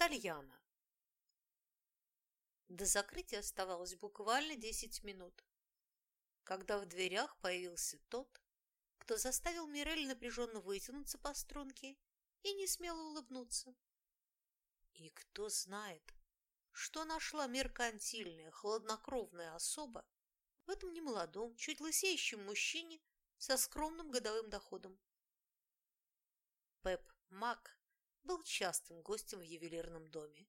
Тальяна. До закрытия оставалось буквально десять минут, когда в дверях появился тот, кто заставил Мирель напряженно вытянуться по струнке и не смело улыбнуться. И кто знает, что нашла меркантильная, хладнокровная особа в этом немолодом, чуть лысеющем мужчине со скромным годовым доходом. Пеп Мак был частым гостем в ювелирном доме,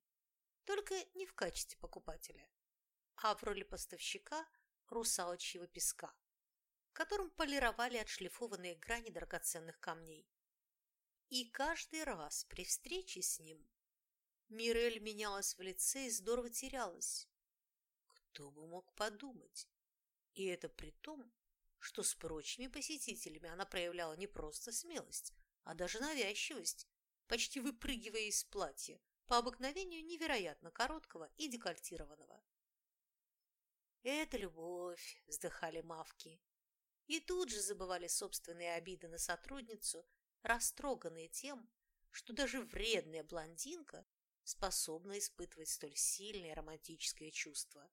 только не в качестве покупателя, а в роли поставщика русалочьего песка, которым полировали отшлифованные грани драгоценных камней. И каждый раз при встрече с ним Мирель менялась в лице и здорово терялась. Кто бы мог подумать? И это при том, что с прочими посетителями она проявляла не просто смелость, а даже навязчивость, почти выпрыгивая из платья, по обыкновению невероятно короткого и декольтированного. «Это любовь!» – вздыхали мавки. И тут же забывали собственные обиды на сотрудницу, растроганные тем, что даже вредная блондинка способна испытывать столь сильное романтическое чувство.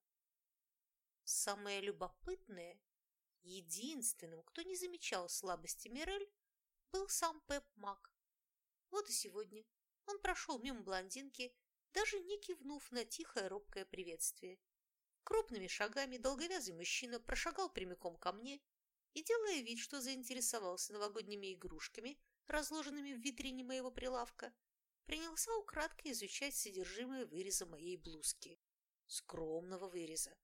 Самое любопытное, единственным, кто не замечал слабости Мирель, был сам Пеп Мак. Вот и сегодня он прошел мимо блондинки, даже не кивнув на тихое робкое приветствие. Крупными шагами долговязый мужчина прошагал прямиком ко мне и, делая вид, что заинтересовался новогодними игрушками, разложенными в витрине моего прилавка, принялся украдкой изучать содержимое выреза моей блузки. Скромного выреза.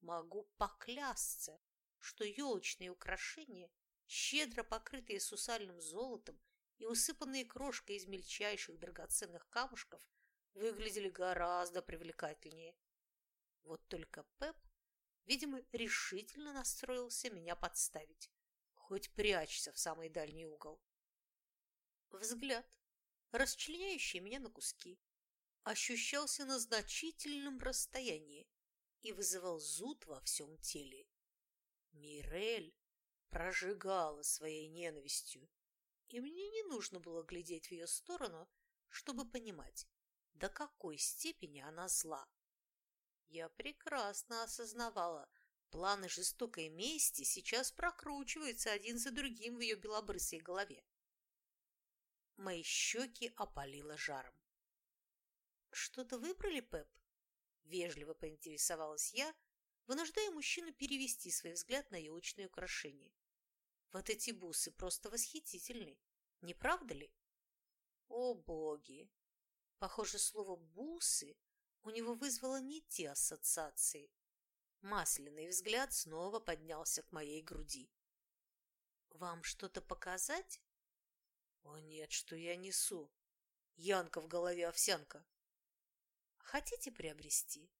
Могу поклясться, что елочные украшения, щедро покрытые сусальным золотом и усыпанные крошкой из мельчайших драгоценных камушков, выглядели гораздо привлекательнее. Вот только Пеп, видимо, решительно настроился меня подставить. Хоть прячься в самый дальний угол. Взгляд, расчленяющий меня на куски, ощущался на значительном расстоянии и вызывал зуд во всем теле. Мирель прожигала своей ненавистью и мне не нужно было глядеть в ее сторону, чтобы понимать, до какой степени она зла. Я прекрасно осознавала, планы жестокой мести сейчас прокручиваются один за другим в ее белобрысой голове. Мои щеки опалило жаром. «Что-то выбрали, Пеп?» Вежливо поинтересовалась я, вынуждая мужчину перевести свой взгляд на елочные украшения. Вот эти бусы просто восхитительны, не правда ли? О, боги! Похоже, слово «бусы» у него вызвало не те ассоциации. Масляный взгляд снова поднялся к моей груди. «Вам что-то показать?» «О нет, что я несу! Янка в голове овсянка!» «Хотите приобрести?»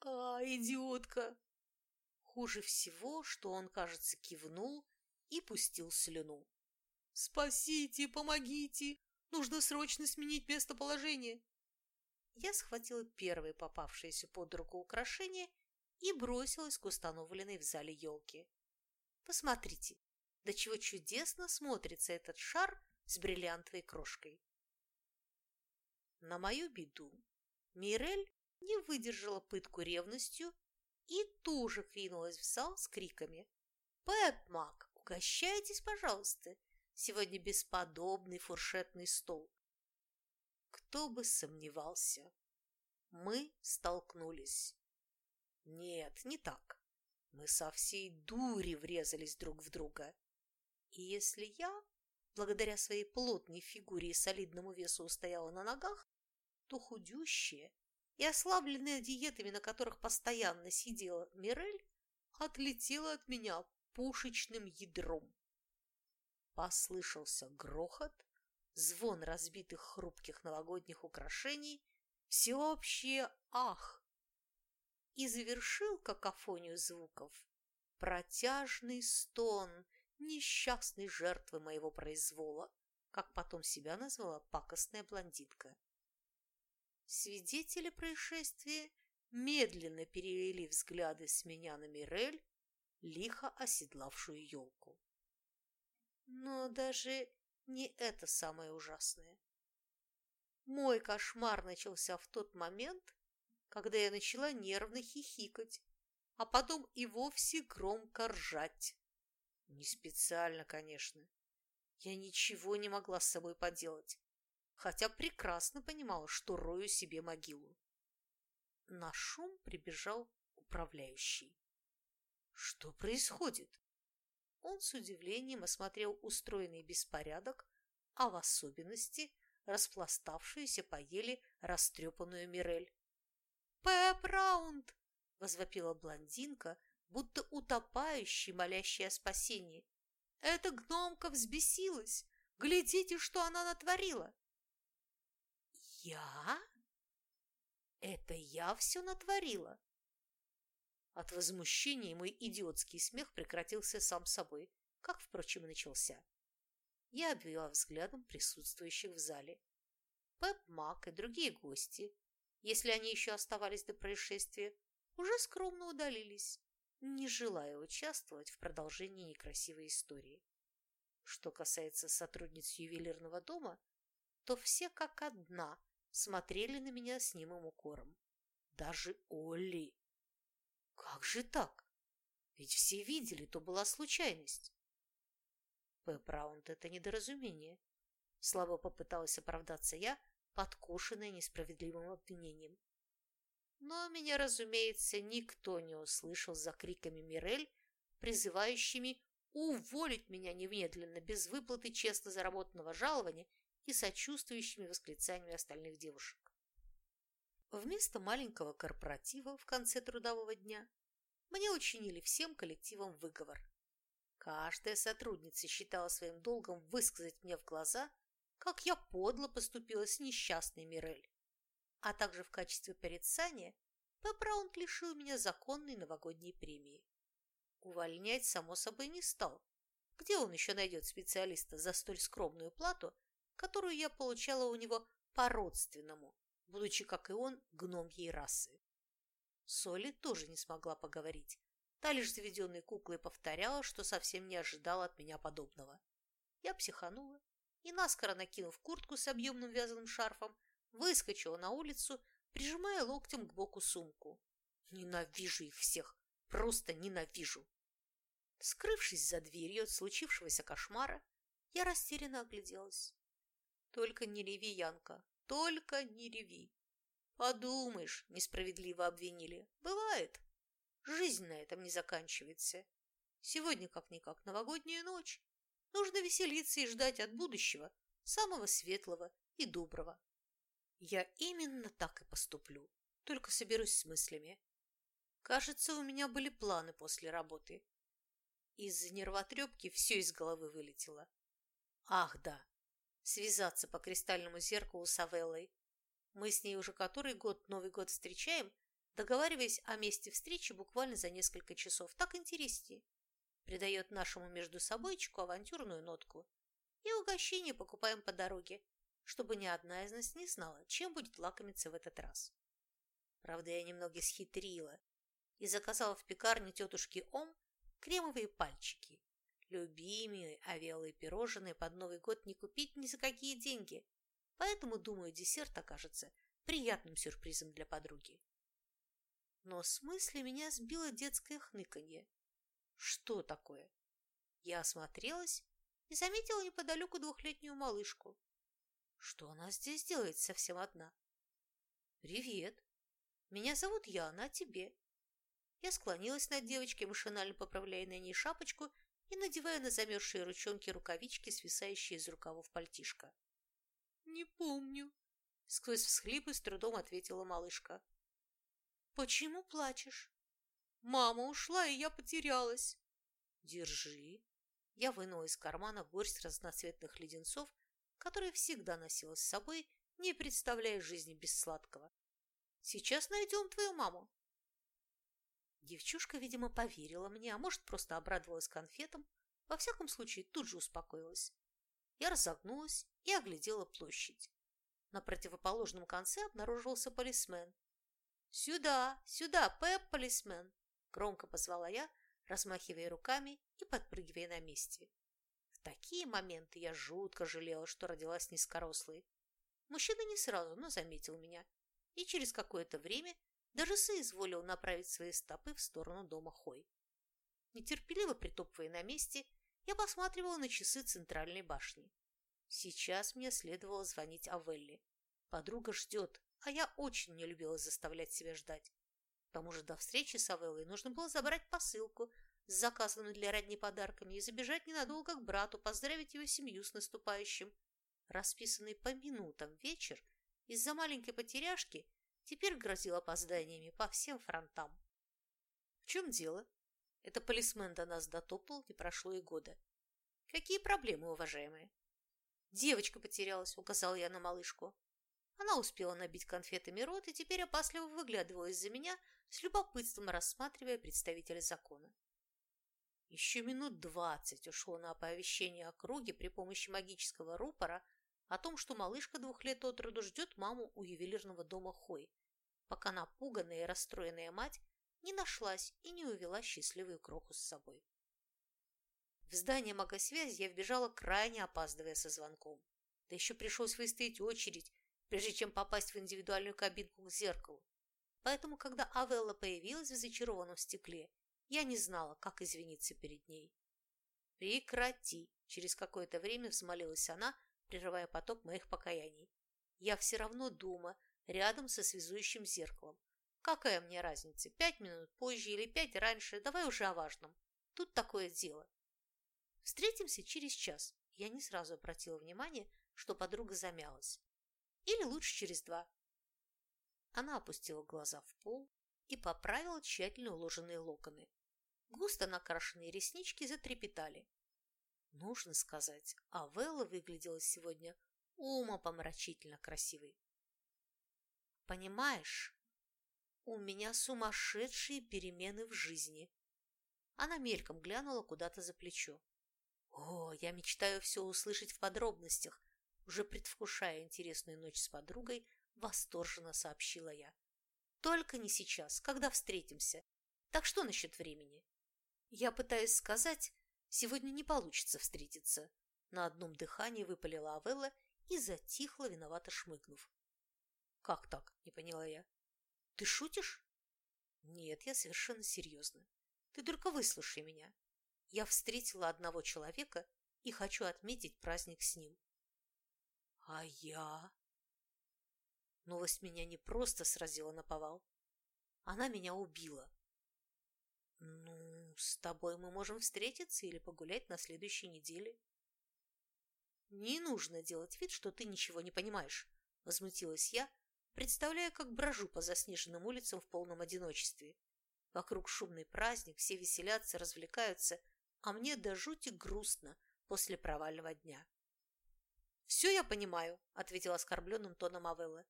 «А, идиотка!» Хуже всего, что он, кажется, кивнул и пустил слюну. «Спасите, помогите! Нужно срочно сменить местоположение!» Я схватила первое попавшееся под руку украшение и бросилась к установленной в зале елке. Посмотрите, до чего чудесно смотрится этот шар с бриллиантовой крошкой. На мою беду Мирель не выдержала пытку ревностью и тоже кинулась в зал с криками «Пэпмак, Угощайтесь, пожалуйста. Сегодня бесподобный фуршетный стол. Кто бы сомневался. Мы столкнулись. Нет, не так. Мы со всей дури врезались друг в друга. И если я, благодаря своей плотной фигуре и солидному весу, устояла на ногах, то худющая и ослабленная диетами, на которых постоянно сидела Мирель, отлетела от меня пушечным ядром. Послышался грохот, звон разбитых хрупких новогодних украшений, всеобщее «ах!» И завершил какофонию звуков протяжный стон несчастной жертвы моего произвола, как потом себя назвала пакостная блондинка. Свидетели происшествия медленно перевели взгляды с меня на Мирель, лихо оседлавшую елку. Но даже не это самое ужасное. Мой кошмар начался в тот момент, когда я начала нервно хихикать, а потом и вовсе громко ржать. Не специально, конечно. Я ничего не могла с собой поделать, хотя прекрасно понимала, что рою себе могилу. На шум прибежал управляющий. Что происходит? Он с удивлением осмотрел устроенный беспорядок, а в особенности распластавшуюся по еле растрепанную Мирель. «Пэп Раунд!» – возвопила блондинка, будто утопающий, молящий о спасении. «Эта гномка взбесилась! Глядите, что она натворила!» «Я? Это я все натворила?» От возмущения мой идиотский смех прекратился сам собой, как, впрочем, и начался. Я обвела взглядом присутствующих в зале. Пеп Мак и другие гости, если они еще оставались до происшествия, уже скромно удалились, не желая участвовать в продолжении некрасивой истории. Что касается сотрудниц ювелирного дома, то все как одна смотрели на меня с немым укором. Даже Олли. Как же так? Ведь все видели, то была случайность. Пэп Раунд – это недоразумение. Слабо попыталась оправдаться я, подкушенная несправедливым обвинением. Но меня, разумеется, никто не услышал за криками Мирель, призывающими уволить меня немедленно без выплаты честно заработанного жалования и сочувствующими восклицаниями остальных девушек. Вместо маленького корпоратива в конце трудового дня мне учинили всем коллективом выговор. Каждая сотрудница считала своим долгом высказать мне в глаза, как я подло поступила с несчастной Мирель а также в качестве порицания Раунд лишил меня законной новогодней премии. Увольнять, само собой, не стал. Где он еще найдет специалиста за столь скромную плату, которую я получала у него по-родственному, будучи, как и он, гномьей расы? Соли тоже не смогла поговорить. Та лишь заведенной куклой повторяла, что совсем не ожидала от меня подобного. Я психанула и, наскоро накинув куртку с объемным вязаным шарфом, выскочила на улицу, прижимая локтем к боку сумку. Ненавижу их всех, просто ненавижу. Скрывшись за дверью от случившегося кошмара, я растерянно огляделась. Только не реви, Янка, только не реви. Подумаешь, несправедливо обвинили. Бывает. Жизнь на этом не заканчивается. Сегодня как-никак новогодняя ночь. Нужно веселиться и ждать от будущего самого светлого и доброго. Я именно так и поступлю, только соберусь с мыслями. Кажется, у меня были планы после работы. Из-за нервотрепки все из головы вылетело. Ах, да, связаться по кристальному зеркалу с Авеллой. Мы с ней уже который год Новый год встречаем, договариваясь о месте встречи буквально за несколько часов. Так интереснее. Придает нашему между собойчику авантюрную нотку. И угощение покупаем по дороге чтобы ни одна из нас не знала, чем будет лакомиться в этот раз. Правда, я немного схитрила и заказала в пекарне тетушки Ом кремовые пальчики. Любимые овелые пирожные под Новый год не купить ни за какие деньги, поэтому, думаю, десерт окажется приятным сюрпризом для подруги. Но с мысли меня сбило детское хныканье. Что такое? Я осмотрелась и заметила неподалеку двухлетнюю малышку. Что она здесь делает совсем одна? «Привет. Меня зовут Яна, а тебе?» Я склонилась над девочкой, машинально поправляя на ней шапочку и надевая на замерзшие ручонки рукавички, свисающие из рукавов пальтишка. «Не помню», — сквозь всхлипы с трудом ответила малышка. «Почему плачешь?» «Мама ушла, и я потерялась». «Держи». Я вынула из кармана горсть разноцветных леденцов который всегда носила с собой, не представляя жизни без сладкого. «Сейчас найдем твою маму». Девчушка, видимо, поверила мне, а может, просто обрадовалась конфетам. Во всяком случае, тут же успокоилась. Я разогнулась и оглядела площадь. На противоположном конце обнаружился полисмен. «Сюда, сюда, Пэп, полисмен!» Громко позвала я, размахивая руками и подпрыгивая на месте такие моменты я жутко жалела, что родилась низкорослой. Мужчина не сразу, но заметил меня и через какое-то время даже соизволил направить свои стопы в сторону дома Хой. Нетерпеливо притопывая на месте, я посматривала на часы центральной башни. Сейчас мне следовало звонить Авелле. Подруга ждет, а я очень не любила заставлять себя ждать. К тому же до встречи с Авеллой нужно было забрать посылку с заказанными для родни подарками и забежать ненадолго к брату, поздравить его семью с наступающим. Расписанный по минутам вечер из-за маленькой потеряшки теперь грозил опозданиями по всем фронтам. В чем дело? Это полисмен до нас дотопал, не прошло и года. Какие проблемы, уважаемые? Девочка потерялась, указал я на малышку. Она успела набить конфетами рот и теперь опасливо выглядывала из-за меня, с любопытством рассматривая представителя закона. Еще минут двадцать ушло на оповещение округи при помощи магического рупора о том, что малышка двух лет от роду ждет маму у ювелирного дома Хой, пока напуганная и расстроенная мать не нашлась и не увела счастливую кроху с собой. В здание магосвязи я вбежала, крайне опаздывая со звонком. Да еще пришлось выстоять очередь, прежде чем попасть в индивидуальную кабинку к зеркалу. Поэтому, когда Авелла появилась в зачарованном стекле, я не знала, как извиниться перед ней. «Прекрати!» – через какое-то время взмолилась она, прерывая поток моих покаяний. «Я все равно дома, рядом со связующим зеркалом. Какая мне разница, пять минут позже или пять раньше, давай уже о важном. Тут такое дело. Встретимся через час. Я не сразу обратила внимание, что подруга замялась. Или лучше через два. Она опустила глаза в пол и поправила тщательно уложенные локоны. Густо накрашенные реснички затрепетали. Нужно сказать, Авелла выглядела сегодня умопомрачительно красивой. Понимаешь, у меня сумасшедшие перемены в жизни. Она мельком глянула куда-то за плечо. О, я мечтаю все услышать в подробностях, уже предвкушая интересную ночь с подругой, восторженно сообщила я. Только не сейчас, когда встретимся. Так что насчет времени? Я пытаюсь сказать, сегодня не получится встретиться. На одном дыхании выпалила Авелла и затихла, виновато шмыгнув. «Как так?» – не поняла я. «Ты шутишь?» «Нет, я совершенно серьезно. Ты только выслушай меня. Я встретила одного человека и хочу отметить праздник с ним». «А я?» Новость меня не просто сразила на повал. Она меня убила. «Ну, с тобой мы можем встретиться или погулять на следующей неделе». «Не нужно делать вид, что ты ничего не понимаешь», – возмутилась я, представляя, как брожу по заснеженным улицам в полном одиночестве. Вокруг шумный праздник, все веселятся, развлекаются, а мне до жути грустно после провального дня. «Все я понимаю», — ответила оскорбленным тоном Авелла.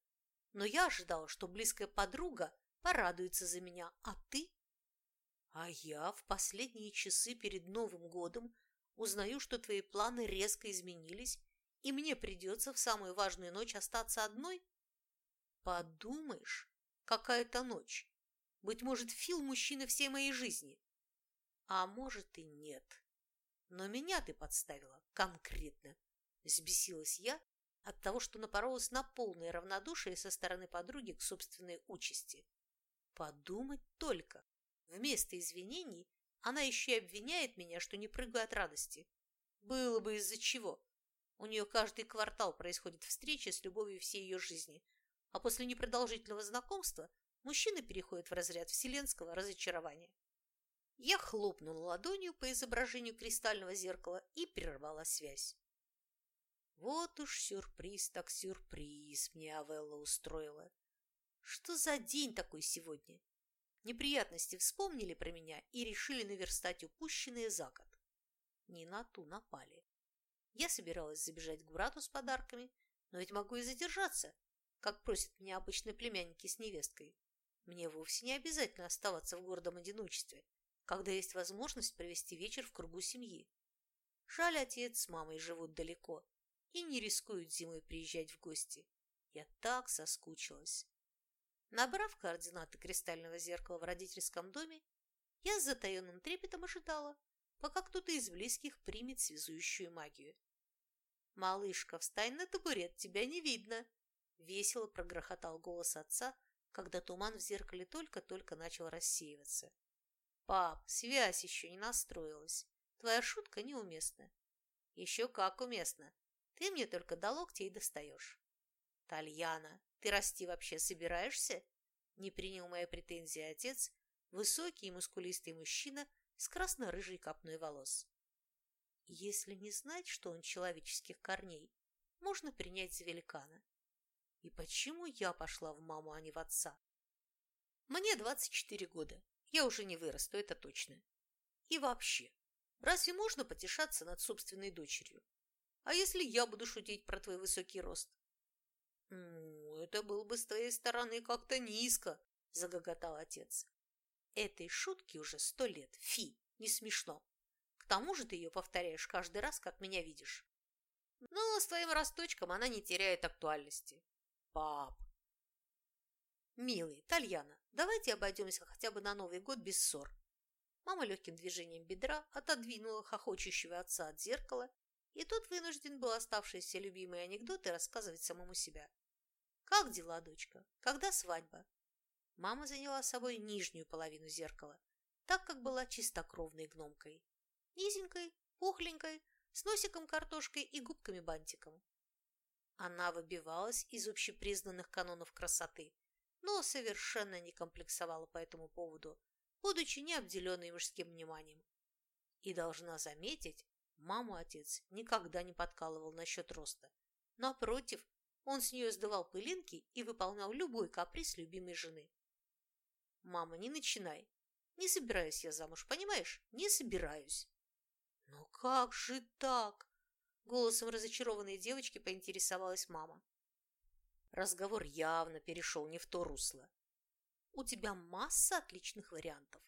«Но я ожидала, что близкая подруга порадуется за меня, а ты?» «А я в последние часы перед Новым годом узнаю, что твои планы резко изменились, и мне придется в самую важную ночь остаться одной?» Подумаешь, какая-то ночь. Быть может, Фил мужчина всей моей жизни. А может и нет. Но меня ты подставила конкретно. Взбесилась я от того, что напоролась на полное равнодушие со стороны подруги к собственной участи. Подумать только. Вместо извинений она еще и обвиняет меня, что не прыгаю от радости. Было бы из-за чего. У нее каждый квартал происходит встреча с любовью всей ее жизни – а после непродолжительного знакомства мужчина переходит в разряд вселенского разочарования. Я хлопнула ладонью по изображению кристального зеркала и прервала связь. Вот уж сюрприз так сюрприз мне Авелла устроила. Что за день такой сегодня? Неприятности вспомнили про меня и решили наверстать упущенные за год. Не на ту напали. Я собиралась забежать к брату с подарками, но ведь могу и задержаться, как просят меня обычные племянники с невесткой. Мне вовсе не обязательно оставаться в гордом одиночестве, когда есть возможность провести вечер в кругу семьи. Жаль, отец с мамой живут далеко и не рискуют зимой приезжать в гости. Я так соскучилась. Набрав координаты кристального зеркала в родительском доме, я с затаенным трепетом ожидала, пока кто-то из близких примет связующую магию. «Малышка, встань на табурет, тебя не видно!» Весело прогрохотал голос отца, когда туман в зеркале только-только начал рассеиваться. «Пап, связь еще не настроилась. Твоя шутка неуместна». «Еще как уместно. Ты мне только до и достаешь». «Тальяна, ты расти вообще собираешься?» Не принял мои претензии отец, высокий и мускулистый мужчина с красно-рыжей копной волос. Если не знать, что он человеческих корней, можно принять за великана. И почему я пошла в маму, а не в отца? Мне 24 года. Я уже не вырасту, это точно. И вообще, разве можно потешаться над собственной дочерью? А если я буду шутить про твой высокий рост? «Ну, это было бы с твоей стороны как-то низко», – загоготал отец. «Этой шутки уже сто лет. Фи, не смешно. К тому же ты ее повторяешь каждый раз, как меня видишь. Но с твоим росточком она не теряет актуальности. Пап. Милый, Тальяна, давайте обойдемся хотя бы на Новый год без ссор. Мама легким движением бедра отодвинула хохочущего отца от зеркала, и тот вынужден был оставшиеся любимые анекдоты рассказывать самому себя. «Как дела, дочка? Когда свадьба?» Мама заняла собой нижнюю половину зеркала, так как была чистокровной гномкой низенькой, пухленькой, с носиком картошкой и губками-бантиком. Она выбивалась из общепризнанных канонов красоты, но совершенно не комплексовала по этому поводу, будучи не обделенной мужским вниманием. И должна заметить, маму отец никогда не подкалывал насчет роста. Напротив, он с нее сдавал пылинки и выполнял любой каприз любимой жены. «Мама, не начинай. Не собираюсь я замуж, понимаешь? Не собираюсь. «Но как же так?» Голосом разочарованной девочки поинтересовалась мама. Разговор явно перешел не в то русло. «У тебя масса отличных вариантов.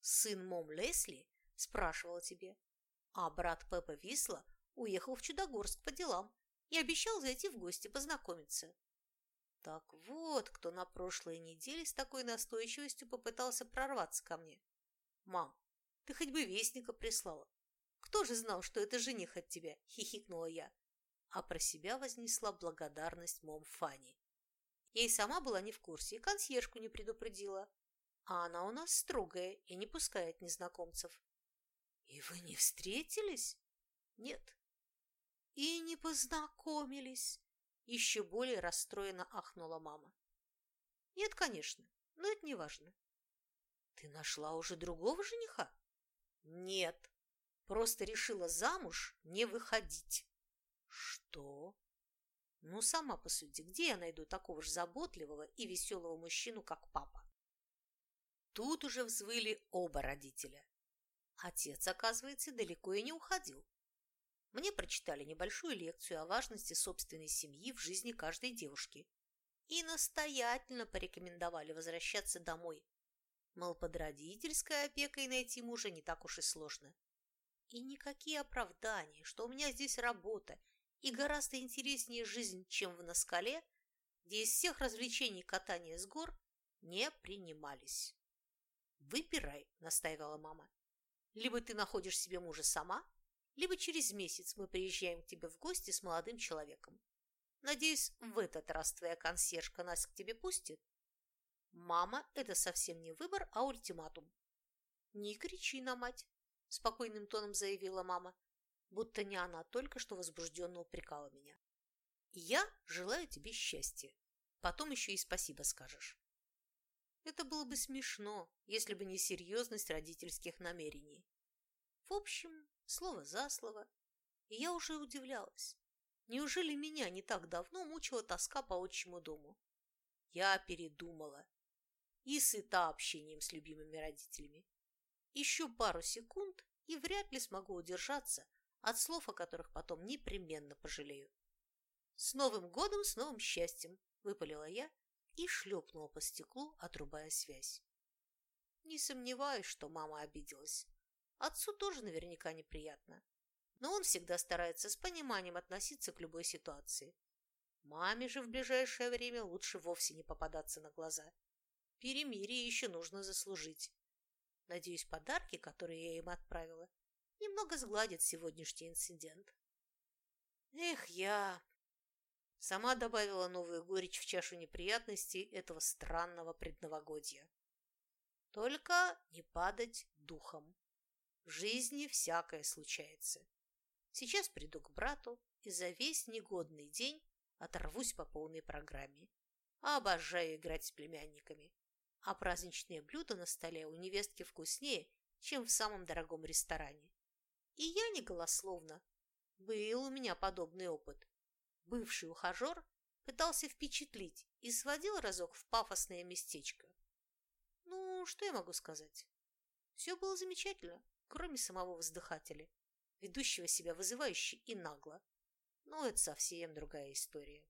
Сын Мом Лесли спрашивал тебе, а брат Пеппа Висла уехал в Чудогорск по делам и обещал зайти в гости познакомиться. Так вот, кто на прошлой неделе с такой настойчивостью попытался прорваться ко мне. Мам, ты хоть бы вестника прислала. Кто же знал, что это жених от тебя?» – хихикнула я. А про себя вознесла благодарность мом Фани. Ей сама была не в курсе и консьержку не предупредила. А она у нас строгая и не пускает незнакомцев. «И вы не встретились?» «Нет». «И не познакомились?» Еще более расстроенно ахнула мама. «Нет, конечно, но это не важно». «Ты нашла уже другого жениха?» «Нет», Просто решила замуж не выходить. Что? Ну, сама посуди, где я найду такого же заботливого и веселого мужчину, как папа? Тут уже взвыли оба родителя. Отец, оказывается, далеко и не уходил. Мне прочитали небольшую лекцию о важности собственной семьи в жизни каждой девушки и настоятельно порекомендовали возвращаться домой. Мол, под родительской опекой найти мужа не так уж и сложно. И никакие оправдания, что у меня здесь работа и гораздо интереснее жизнь, чем в Наскале, где из всех развлечений катания с гор не принимались. «Выбирай», – настаивала мама. «Либо ты находишь себе мужа сама, либо через месяц мы приезжаем к тебе в гости с молодым человеком. Надеюсь, в этот раз твоя консьержка нас к тебе пустит?» «Мама, это совсем не выбор, а ультиматум». «Не кричи на мать. – спокойным тоном заявила мама, будто не она только что возбужденно упрекала меня. «Я желаю тебе счастья. Потом еще и спасибо скажешь». Это было бы смешно, если бы не серьезность родительских намерений. В общем, слово за слово, и я уже удивлялась. Неужели меня не так давно мучила тоска по отчему дому? Я передумала и сыта общением с любимыми родителями. Еще пару секунд и вряд ли смогу удержаться от слов, о которых потом непременно пожалею. «С Новым годом, с новым счастьем!» – выпалила я и шлепнула по стеклу, отрубая связь. Не сомневаюсь, что мама обиделась. Отцу тоже наверняка неприятно. Но он всегда старается с пониманием относиться к любой ситуации. Маме же в ближайшее время лучше вовсе не попадаться на глаза. Перемирие еще нужно заслужить. Надеюсь, подарки, которые я им отправила, немного сгладят сегодняшний инцидент. Эх, я... Сама добавила новую горечь в чашу неприятностей этого странного предновогодья. Только не падать духом. В жизни всякое случается. Сейчас приду к брату и за весь негодный день оторвусь по полной программе. Обожаю играть с племянниками. А праздничные блюда на столе у невестки вкуснее, чем в самом дорогом ресторане. И я не голословно. Был у меня подобный опыт. Бывший ухажер пытался впечатлить и сводил разок в пафосное местечко. Ну, что я могу сказать? Все было замечательно, кроме самого воздыхателя, ведущего себя вызывающе и нагло. Но это совсем другая история.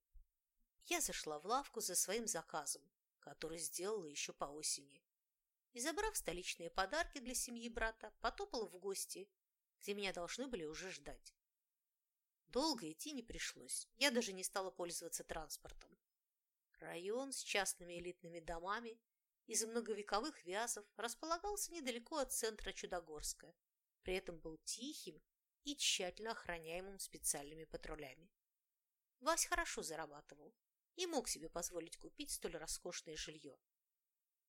Я зашла в лавку за своим заказом, который сделала еще по осени. И, забрав столичные подарки для семьи брата, потопала в гости, где меня должны были уже ждать. Долго идти не пришлось, я даже не стала пользоваться транспортом. Район с частными элитными домами из многовековых вязов располагался недалеко от центра Чудогорска, при этом был тихим и тщательно охраняемым специальными патрулями. Вась хорошо зарабатывал и мог себе позволить купить столь роскошное жилье.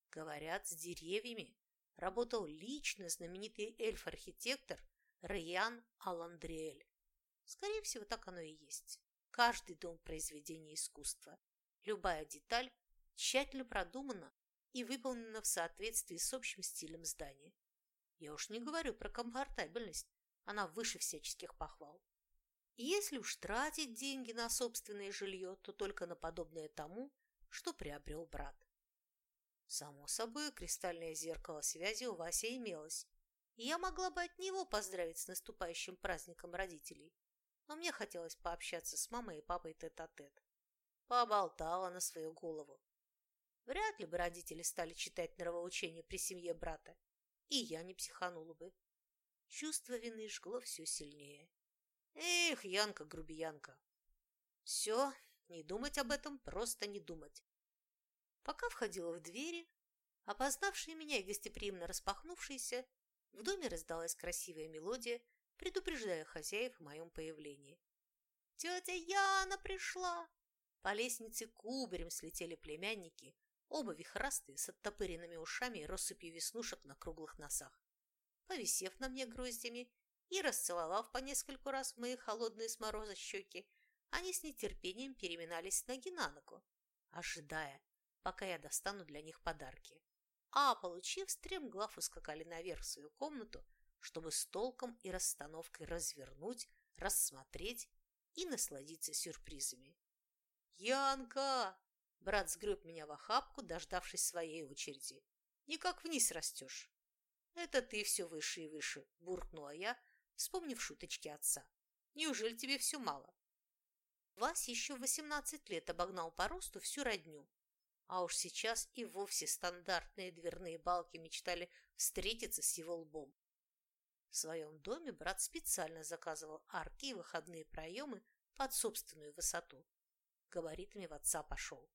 Говорят, с деревьями работал лично знаменитый эльф-архитектор Раян Аландриэль. Скорее всего, так оно и есть. Каждый дом произведения искусства, любая деталь тщательно продумана и выполнена в соответствии с общим стилем здания. Я уж не говорю про комфортабельность, она выше всяческих похвал. Если уж тратить деньги на собственное жилье, то только на подобное тому, что приобрел брат. Само собой, кристальное зеркало связи у Васи имелось, и я могла бы от него поздравить с наступающим праздником родителей но мне хотелось пообщаться с мамой и папой тет-а-тет. -тет. Поболтала на свою голову. Вряд ли бы родители стали читать нравоучения при семье брата, и я не психанула бы. Чувство вины жгло все сильнее. Эх, Янка-грубиянка. Все, не думать об этом, просто не думать. Пока входила в двери, опознавшие меня и гостеприимно распахнувшиеся, в доме раздалась красивая мелодия, предупреждая хозяев о моем появлении. «Тетя Яна пришла!» По лестнице кубарем слетели племянники, оба вихрастые, с оттопыренными ушами и россыпью веснушек на круглых носах. Повисев на мне гроздями и расцеловав по нескольку раз мои холодные с мороза щеки, они с нетерпением переминались ноги на ногу, ожидая, пока я достану для них подарки. А, получив, стремглав ускакали наверх в свою комнату, чтобы с толком и расстановкой развернуть, рассмотреть и насладиться сюрпризами. «Янка!» – брат сгреб меня в охапку, дождавшись своей очереди. «Никак вниз растешь!» «Это ты все выше и выше!» – буркнула я, вспомнив шуточки отца. «Неужели тебе все мало?» Вась еще в восемнадцать лет обогнал по росту всю родню, а уж сейчас и вовсе стандартные дверные балки мечтали встретиться с его лбом. В своем доме брат специально заказывал арки и выходные проемы под собственную высоту. Габаритами в отца пошел.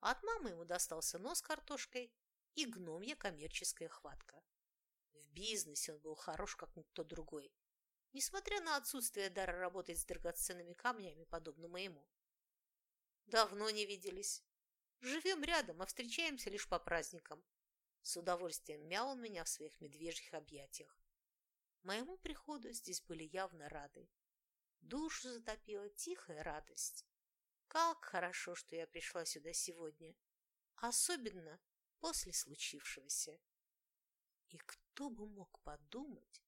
От мамы ему достался нос картошкой и гномья коммерческая хватка. В бизнесе он был хорош, как никто другой, несмотря на отсутствие дара работать с драгоценными камнями, подобно моему. Давно не виделись. Живем рядом, а встречаемся лишь по праздникам. С удовольствием мял он меня в своих медвежьих объятиях. Моему приходу здесь были явно рады. Душу затопила тихая радость. Как хорошо, что я пришла сюда сегодня, особенно после случившегося. И кто бы мог подумать,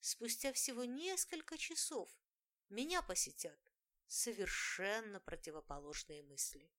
спустя всего несколько часов меня посетят совершенно противоположные мысли.